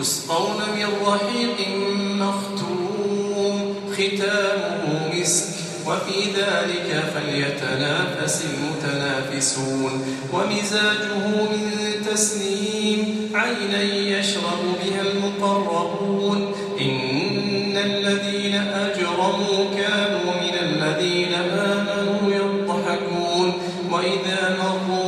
يسقون من رحيق مختوم ختامه مسك. وفي ذلك فليتنافس المتنافسون. ومزاجه من تسليم عينا يشرب بها المقربون. إن الذين أجرموا كانوا من الذين آمنوا يضحكون. وإذا مروا